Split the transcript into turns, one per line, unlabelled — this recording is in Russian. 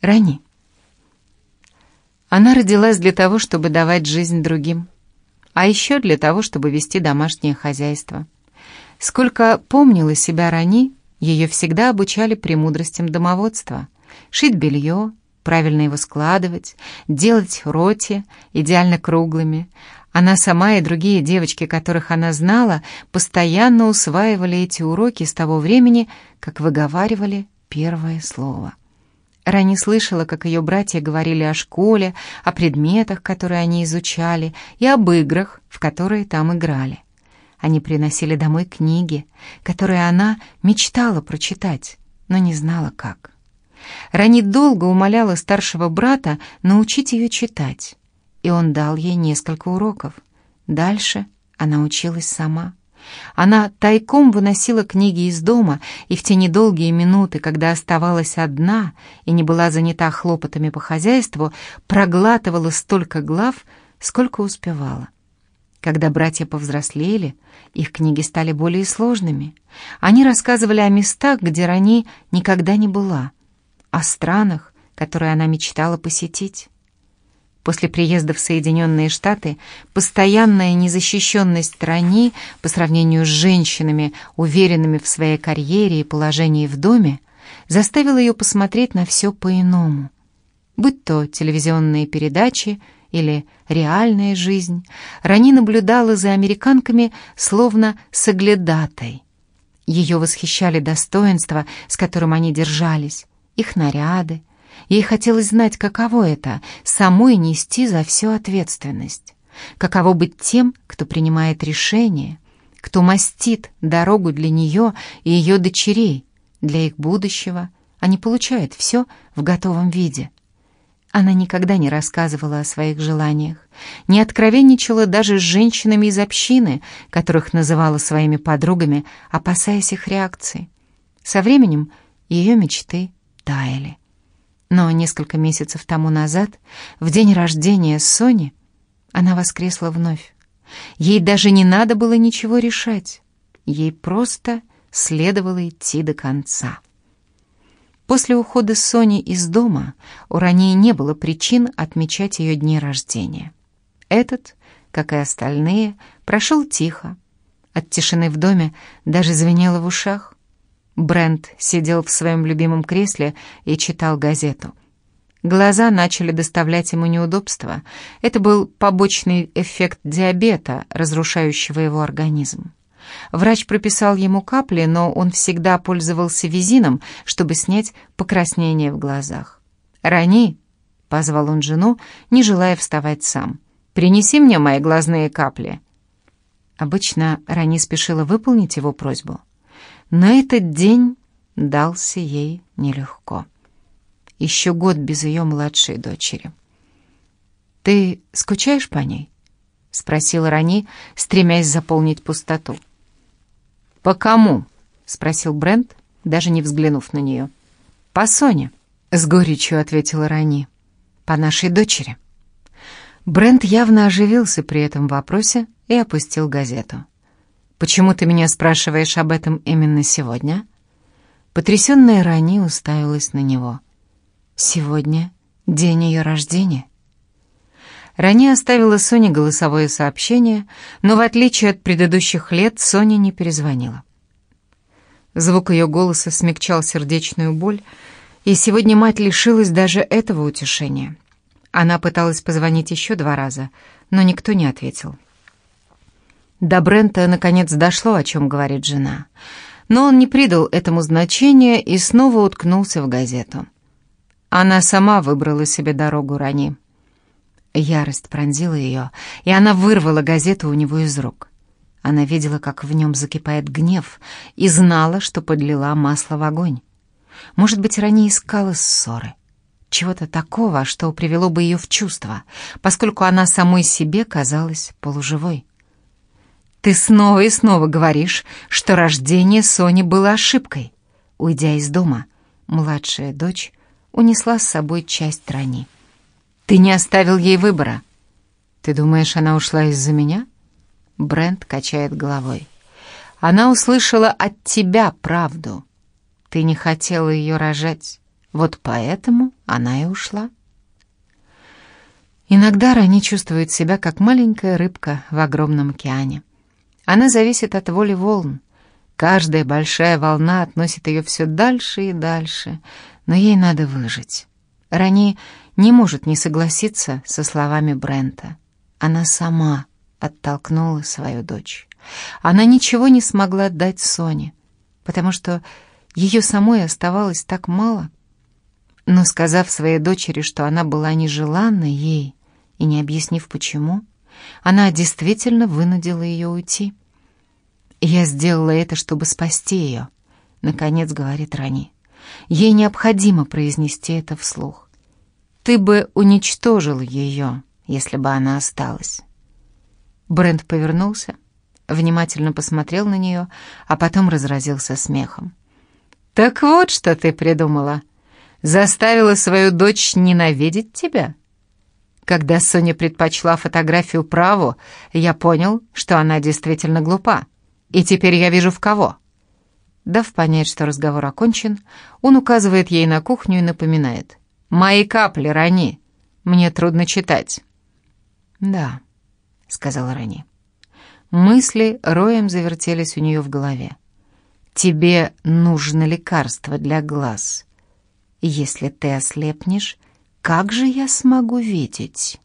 Рани. Она родилась для того, чтобы давать жизнь другим, а еще для того, чтобы вести домашнее хозяйство. Сколько помнила себя Рани, ее всегда обучали премудростям домоводства. Шить белье, правильно его складывать, делать роти идеально круглыми. Она сама и другие девочки, которых она знала, постоянно усваивали эти уроки с того времени, как выговаривали первое слово. Рани слышала, как ее братья говорили о школе, о предметах, которые они изучали, и об играх, в которые там играли. Они приносили домой книги, которые она мечтала прочитать, но не знала как. Рани долго умоляла старшего брата научить ее читать, и он дал ей несколько уроков. Дальше она училась сама. Она тайком выносила книги из дома, и в те недолгие минуты, когда оставалась одна и не была занята хлопотами по хозяйству, проглатывала столько глав, сколько успевала. Когда братья повзрослели, их книги стали более сложными. Они рассказывали о местах, где Рани никогда не была, о странах, которые она мечтала посетить. После приезда в Соединенные Штаты постоянная незащищенность страни по сравнению с женщинами, уверенными в своей карьере и положении в доме, заставила ее посмотреть на все по-иному. Будь то телевизионные передачи или реальная жизнь, Рани наблюдала за американками словно соглядатой. Ее восхищали достоинства, с которым они держались, их наряды, Ей хотелось знать, каково это — самой нести за всю ответственность. Каково быть тем, кто принимает решения, кто мастит дорогу для нее и ее дочерей, для их будущего, не получает все в готовом виде. Она никогда не рассказывала о своих желаниях, не откровенничала даже с женщинами из общины, которых называла своими подругами, опасаясь их реакции. Со временем ее мечты таяли. Но несколько месяцев тому назад, в день рождения Сони, она воскресла вновь. Ей даже не надо было ничего решать. Ей просто следовало идти до конца. После ухода Сони из дома у Рании не было причин отмечать ее дни рождения. Этот, как и остальные, прошел тихо. От тишины в доме даже звенело в ушах. Брент сидел в своем любимом кресле и читал газету. Глаза начали доставлять ему неудобства. Это был побочный эффект диабета, разрушающего его организм. Врач прописал ему капли, но он всегда пользовался визином, чтобы снять покраснение в глазах. «Рани!» — позвал он жену, не желая вставать сам. «Принеси мне мои глазные капли». Обычно Рани спешила выполнить его просьбу. На этот день дался ей нелегко. Еще год без ее младшей дочери. «Ты скучаешь по ней?» — спросила Рани, стремясь заполнить пустоту. «По кому?» — спросил Брент, даже не взглянув на нее. «По Соне», — с горечью ответила Рани. «По нашей дочери». Брент явно оживился при этом вопросе и опустил газету. «Почему ты меня спрашиваешь об этом именно сегодня?» Потрясенная Рани уставилась на него. «Сегодня день ее рождения». Рани оставила Соне голосовое сообщение, но в отличие от предыдущих лет Соня не перезвонила. Звук ее голоса смягчал сердечную боль, и сегодня мать лишилась даже этого утешения. Она пыталась позвонить еще два раза, но никто не ответил. До Брента наконец дошло, о чем говорит жена. Но он не придал этому значения и снова уткнулся в газету. Она сама выбрала себе дорогу Рани. Ярость пронзила ее, и она вырвала газету у него из рук. Она видела, как в нем закипает гнев, и знала, что подлила масло в огонь. Может быть, Рани искала ссоры. Чего-то такого, что привело бы ее в чувство, поскольку она самой себе казалась полуживой. Ты снова и снова говоришь, что рождение Сони было ошибкой. Уйдя из дома, младшая дочь унесла с собой часть Рани. Ты не оставил ей выбора. Ты думаешь, она ушла из-за меня? Брент качает головой. Она услышала от тебя правду. Ты не хотела ее рожать. Вот поэтому она и ушла. Иногда Рани чувствует себя как маленькая рыбка в огромном океане. Она зависит от воли волн. Каждая большая волна относит ее все дальше и дальше, но ей надо выжить. Рани не может не согласиться со словами Брента. Она сама оттолкнула свою дочь. Она ничего не смогла дать Соне, потому что ее самой оставалось так мало. Но сказав своей дочери, что она была нежеланна ей, и не объяснив почему, она действительно вынудила ее уйти. «Я сделала это, чтобы спасти ее», — наконец говорит Рани. Ей необходимо произнести это вслух. «Ты бы уничтожил ее, если бы она осталась». Брент повернулся, внимательно посмотрел на нее, а потом разразился смехом. «Так вот, что ты придумала. Заставила свою дочь ненавидеть тебя?» Когда Соня предпочла фотографию праву, я понял, что она действительно глупа. И теперь я вижу в кого. Дав понять, что разговор окончен, он указывает ей на кухню и напоминает. «Мои капли, Рани. Мне трудно читать». «Да», — сказала Рани. Мысли роем завертелись у нее в голове. «Тебе нужно лекарство для глаз. Если ты ослепнешь, как же я смогу видеть?»